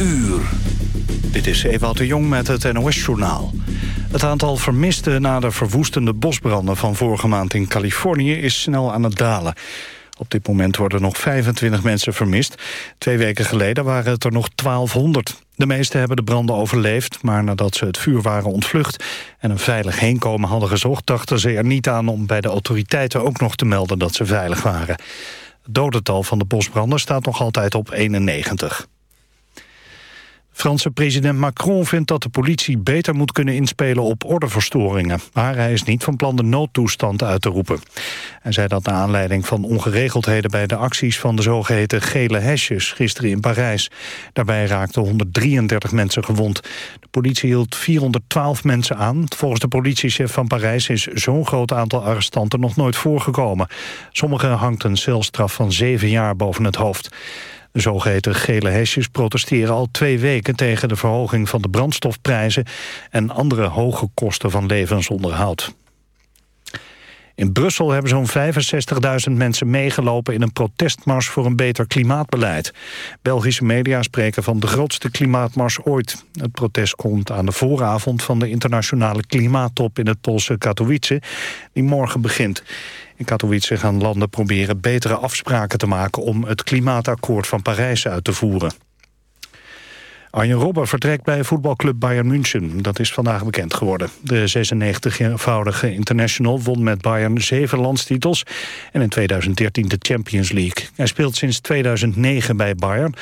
uur. Dit is Ewout de Jong met het NOS-journaal. Het aantal vermisten na de verwoestende bosbranden van vorige maand in Californië is snel aan het dalen. Op dit moment worden nog 25 mensen vermist. Twee weken geleden waren het er nog 1200. De meesten hebben de branden overleefd, maar nadat ze het vuur waren ontvlucht... en een veilig heenkomen hadden gezocht... dachten ze er niet aan om bij de autoriteiten ook nog te melden dat ze veilig waren. Het dodental van de bosbranden staat nog altijd op 91. Franse president Macron vindt dat de politie beter moet kunnen inspelen op ordeverstoringen. Maar hij is niet van plan de noodtoestand uit te roepen. Hij zei dat naar aanleiding van ongeregeldheden bij de acties van de zogeheten gele hesjes gisteren in Parijs. Daarbij raakten 133 mensen gewond. De politie hield 412 mensen aan. Volgens de politiechef van Parijs is zo'n groot aantal arrestanten nog nooit voorgekomen. Sommigen hangt een celstraf van zeven jaar boven het hoofd. De zogeheten gele hesjes protesteren al twee weken tegen de verhoging van de brandstofprijzen en andere hoge kosten van levensonderhoud. In Brussel hebben zo'n 65.000 mensen meegelopen in een protestmars voor een beter klimaatbeleid. Belgische media spreken van de grootste klimaatmars ooit. Het protest komt aan de vooravond van de internationale klimaattop in het Poolse Katowice, die morgen begint. In Katowice gaan landen proberen betere afspraken te maken... om het klimaatakkoord van Parijs uit te voeren. Arjen Robben vertrekt bij voetbalclub Bayern München. Dat is vandaag bekend geworden. De 96-voudige international won met Bayern zeven landstitels... en in 2013 de Champions League. Hij speelt sinds 2009 bij Bayern.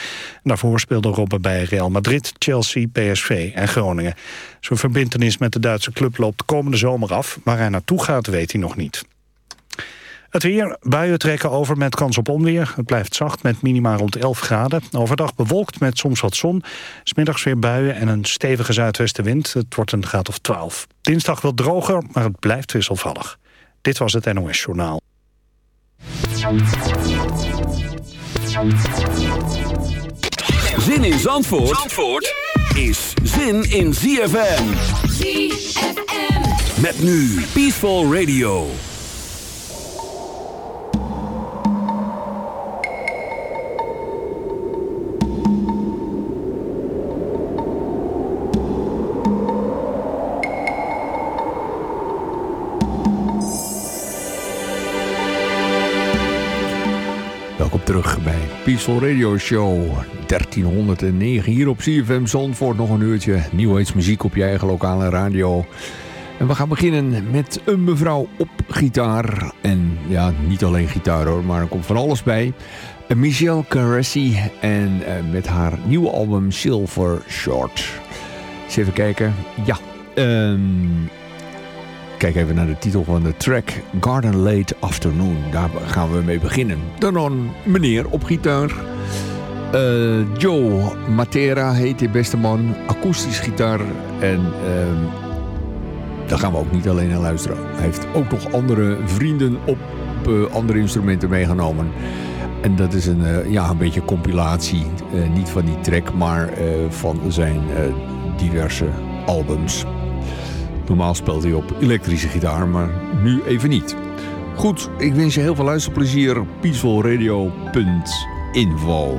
Daarvoor speelde Robben bij Real Madrid, Chelsea, PSV en Groningen. Zijn verbintenis met de Duitse club loopt komende zomer af. Waar hij naartoe gaat, weet hij nog niet. Het weer, buien trekken over met kans op onweer. Het blijft zacht met minima rond 11 graden. Overdag bewolkt met soms wat zon. Smiddags weer buien en een stevige zuidwestenwind. Het wordt een graad of 12. Dinsdag wel droger, maar het blijft wisselvallig. Dit was het NOS Journaal. Zin in Zandvoort, Zandvoort is zin in ZFM. ZFM. Met nu Peaceful Radio. Terug bij Peaceful Radio Show 1309 hier op CFM Zandvoort. Nog een uurtje nieuwheidsmuziek muziek op je eigen lokale radio. En we gaan beginnen met een mevrouw op gitaar. En ja, niet alleen gitaar hoor, maar er komt van alles bij. Michelle Caressi en uh, met haar nieuwe album Silver Short. Even kijken. Ja, um, Kijk even naar de titel van de track Garden Late Afternoon. Daar gaan we mee beginnen. Dan een meneer op gitaar. Uh, Joe Matera heet die beste man. Akoestisch gitaar. En uh, daar gaan we ook niet alleen naar luisteren. Hij heeft ook nog andere vrienden op uh, andere instrumenten meegenomen. En dat is een, uh, ja, een beetje compilatie. Niet van die track, maar van zijn diverse albums. Normaal speelt hij op elektrische gitaar, maar nu even niet. Goed, ik wens je heel veel luisterplezier. peacefulradio.info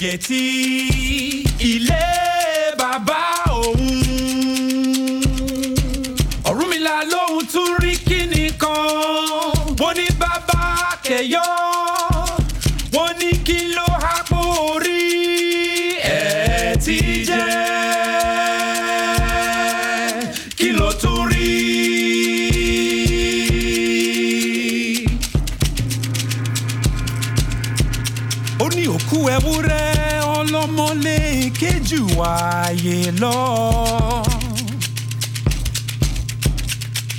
Getty. Ààyè lọ.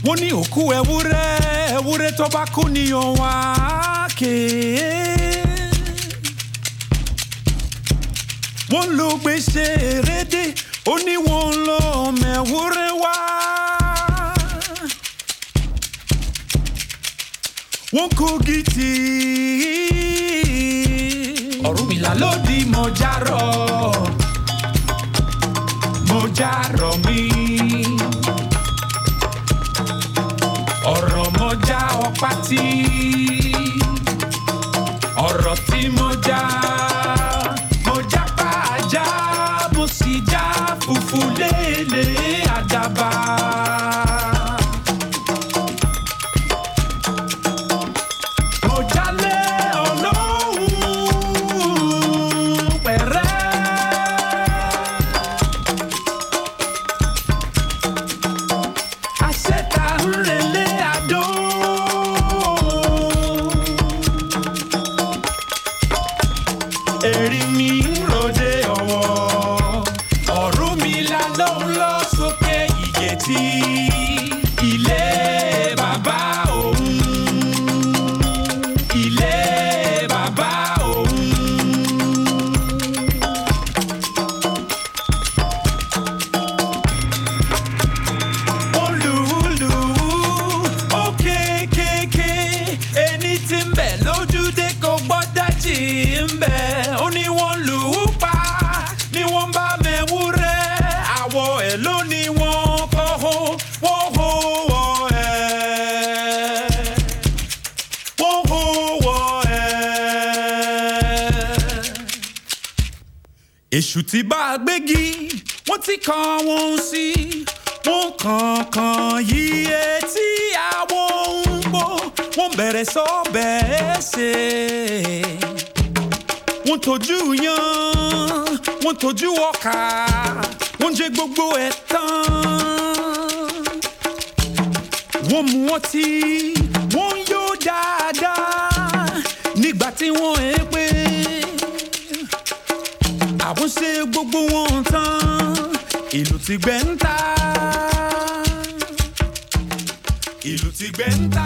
wọ́n ní òkú ewúrẹ́ ewúrẹ́ tó bá kú ni òun wọ́n ló gbèsè rédè ó wọ́n lọ mẹ́wúrẹ́ wá. wọ́n kó gìtì. Ọ̀rúnmìlà ló di mọ̀járọ̀ mọ̀járọ̀ mi. ọ̀rọ̀ mọ̀já ọ̀pá tí tí bá a gbégi wọ́n ti kan wọn sí. Wọ́n kankan yí etí àwọn ń gbọ́. Wọ́n bẹ̀rẹ̀ sọ bẹ́ẹ̀ ṣe. wọ́n tójú yan wọ́n tójú ọkà. Wọ́n jẹ gbogbo ẹ̀ tán. Wọ́n mú ọtí wọ́n yó dáadáa. Nígbà tí wọ́n ẹ pé ṣe gbogbo wọn tán. Ìlú ti gbẹ ń ta. Ìlú ti gbẹ ń ta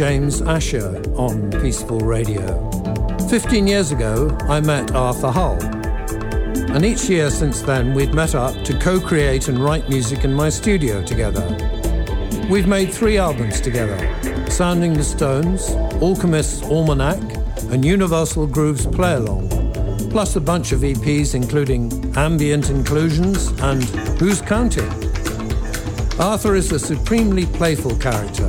James Asher on Peaceful Radio. Fifteen years ago, I met Arthur Hull. And each year since then, we've met up to co create and write music in my studio together. We've made three albums together Sounding the Stones, Alchemist's Almanac, and Universal Grooves Play Along, plus a bunch of EPs including Ambient Inclusions and Who's Counting? Arthur is a supremely playful character,